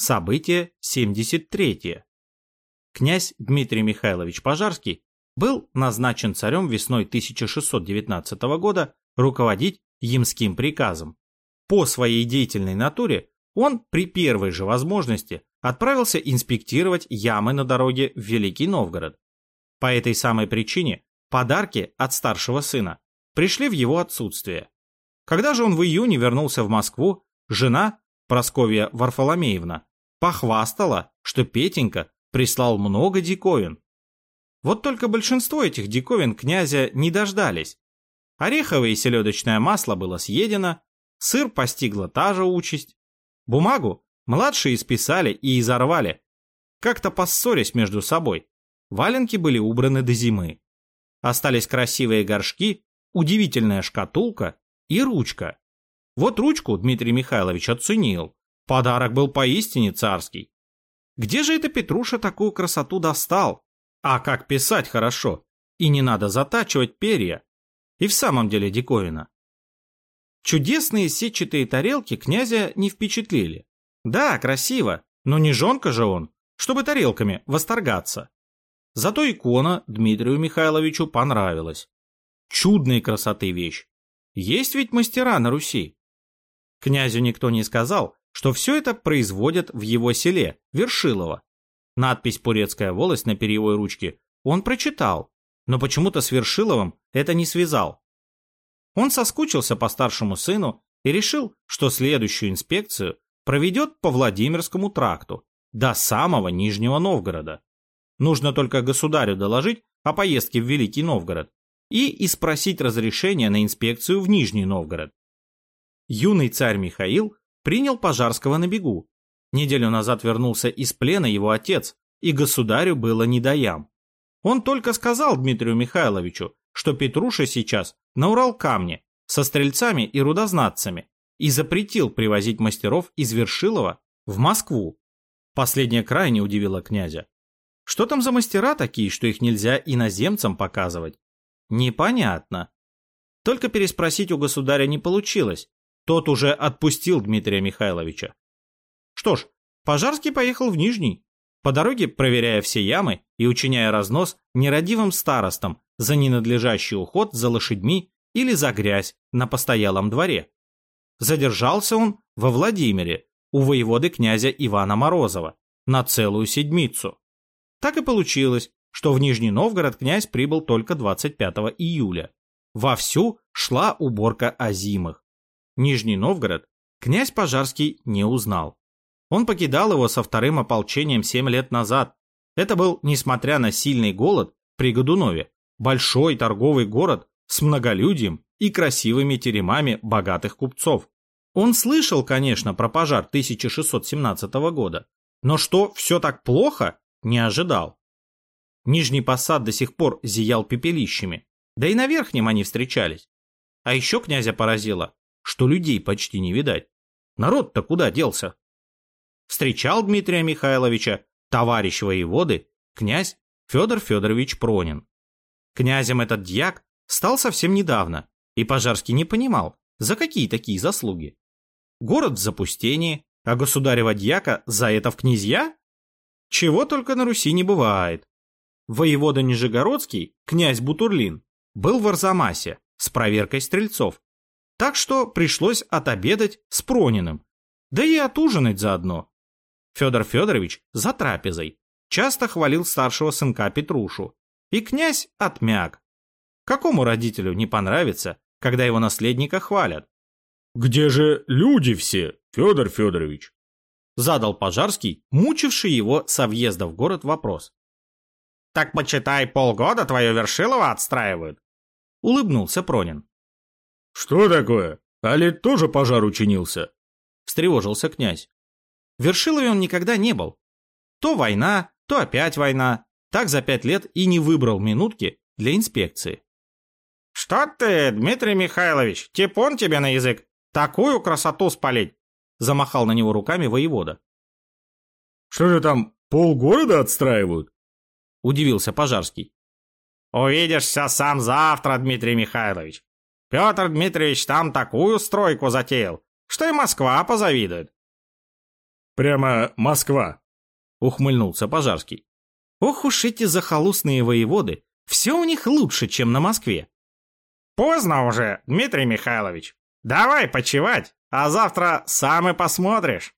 Событие 73. Князь Дмитрий Михайлович Пожарский был назначен царем весной 1619 года руководить Ямским приказом. По своей деятельной натуре он при первой же возможности отправился инспектировать ямы на дороге в Великий Новгород. По этой самой причине подарки от старшего сына пришли в его отсутствие. Когда же он в июне вернулся в Москву, жена, Просковья Варфоломеевна, похвастала, что Петенька прислал много диковин. Вот только большинство этих диковин князя не дождались. Ореховое и селедочное масло было съедено, сыр постигла та же участь. Бумагу младшие списали и изорвали, как-то поссорясь между собой. Валенки были убраны до зимы. Остались красивые горшки, удивительная шкатулка и ручка. Вот ручку Дмитрий Михайлович оценил. Подарок был поистине царский. Где же это Петруша такую красоту достал? А как писать хорошо? И не надо затачивать перья. И в самом деле диковина. Чудесные сетчатые тарелки князя не впечатлили. Да, красиво, но не жонка же он, чтобы тарелками восторгаться. Зато икона Дмитрию Михайловичу понравилась. Чудной красоты вещь. Есть ведь мастера на Руси. Князю никто не сказал, что все это производят в его селе, Вершилово. Надпись «Пурецкая волость» на перьевой ручке он прочитал, но почему-то с Вершиловым это не связал. Он соскучился по старшему сыну и решил, что следующую инспекцию проведет по Владимирскому тракту до самого Нижнего Новгорода. Нужно только государю доложить о поездке в Великий Новгород и испросить разрешение на инспекцию в Нижний Новгород. Юный царь Михаил принял Пожарского на бегу. Неделю назад вернулся из плена его отец, и государю было не до ям. Он только сказал Дмитрию Михайловичу, что Петруша сейчас на Урал-камне со стрельцами и рудознатцами и запретил привозить мастеров из Вершилова в Москву. Последнее крайне удивило князя. Что там за мастера такие, что их нельзя иноземцам показывать? Непонятно. Только переспросить у государя не получилось. Тот уже отпустил Дмитрия Михайловича. Что ж, Пожарский поехал в Нижний, по дороге проверяя все ямы и учиняя разнос нерадивым старостам за ненадлежащий уход за лошадьми или за грязь на постоялом дворе. Задержался он во Владимире у воеводы князя Ивана Морозова на целую седмицу. Так и получилось, что в Нижний Новгород князь прибыл только 25 июля. Вовсю шла уборка озимых. Нижний Новгород князь Пожарский не узнал. Он покидал его со вторым ополчением 7 лет назад. Это был, несмотря на сильный голод при Годунове, большой торговый город с многолюдием и красивыми теремами богатых купцов. Он слышал, конечно, про пожар 1617 года, но что все так плохо, не ожидал. Нижний посад до сих пор зиял пепелищами, да и на верхнем они встречались. А еще князя поразило, что людей почти не видать. Народ-то куда делся? Встречал Дмитрия Михайловича товарищ воеводы, князь Федор Федорович Пронин. Князем этот дьяк стал совсем недавно, и Пожарский не понимал, за какие такие заслуги. Город в запустении, а государева дьяка за это в князья? Чего только на Руси не бывает. Воевода Нижегородский, князь Бутурлин, был в Арзамасе с проверкой стрельцов. Так что пришлось отобедать с Прониным, да и отужинать заодно. Федор Федорович за трапезой часто хвалил старшего сынка Петрушу, и князь отмяк, Какому родителю не понравится, когда его наследника хвалят? «Где же люди все, Федор Федорович?» Задал Пожарский, мучивший его со въезда в город вопрос. «Так почитай, полгода твое Вершилово отстраивают!» Улыбнулся Пронин. «Что такое? Али тоже пожар учинился?» Встревожился князь. В Вершилове он никогда не был. То война, то опять война. Так за пять лет и не выбрал минутки для инспекции. «Что ты, Дмитрий Михайлович, типун тебе на язык! Такую красоту спалить!» Замахал на него руками воевода. «Что же там, полгорода отстраивают?» Удивился Пожарский. «Увидишься сам завтра, Дмитрий Михайлович. Петр Дмитриевич там такую стройку затеял, что и Москва позавидует». Прямо Москва. Ухмыльнулся Пожарский. Ох уж эти захолустные воеводы. Все у них лучше, чем на Москве. Поздно уже, Дмитрий Михайлович. Давай почевать, а завтра сам и посмотришь.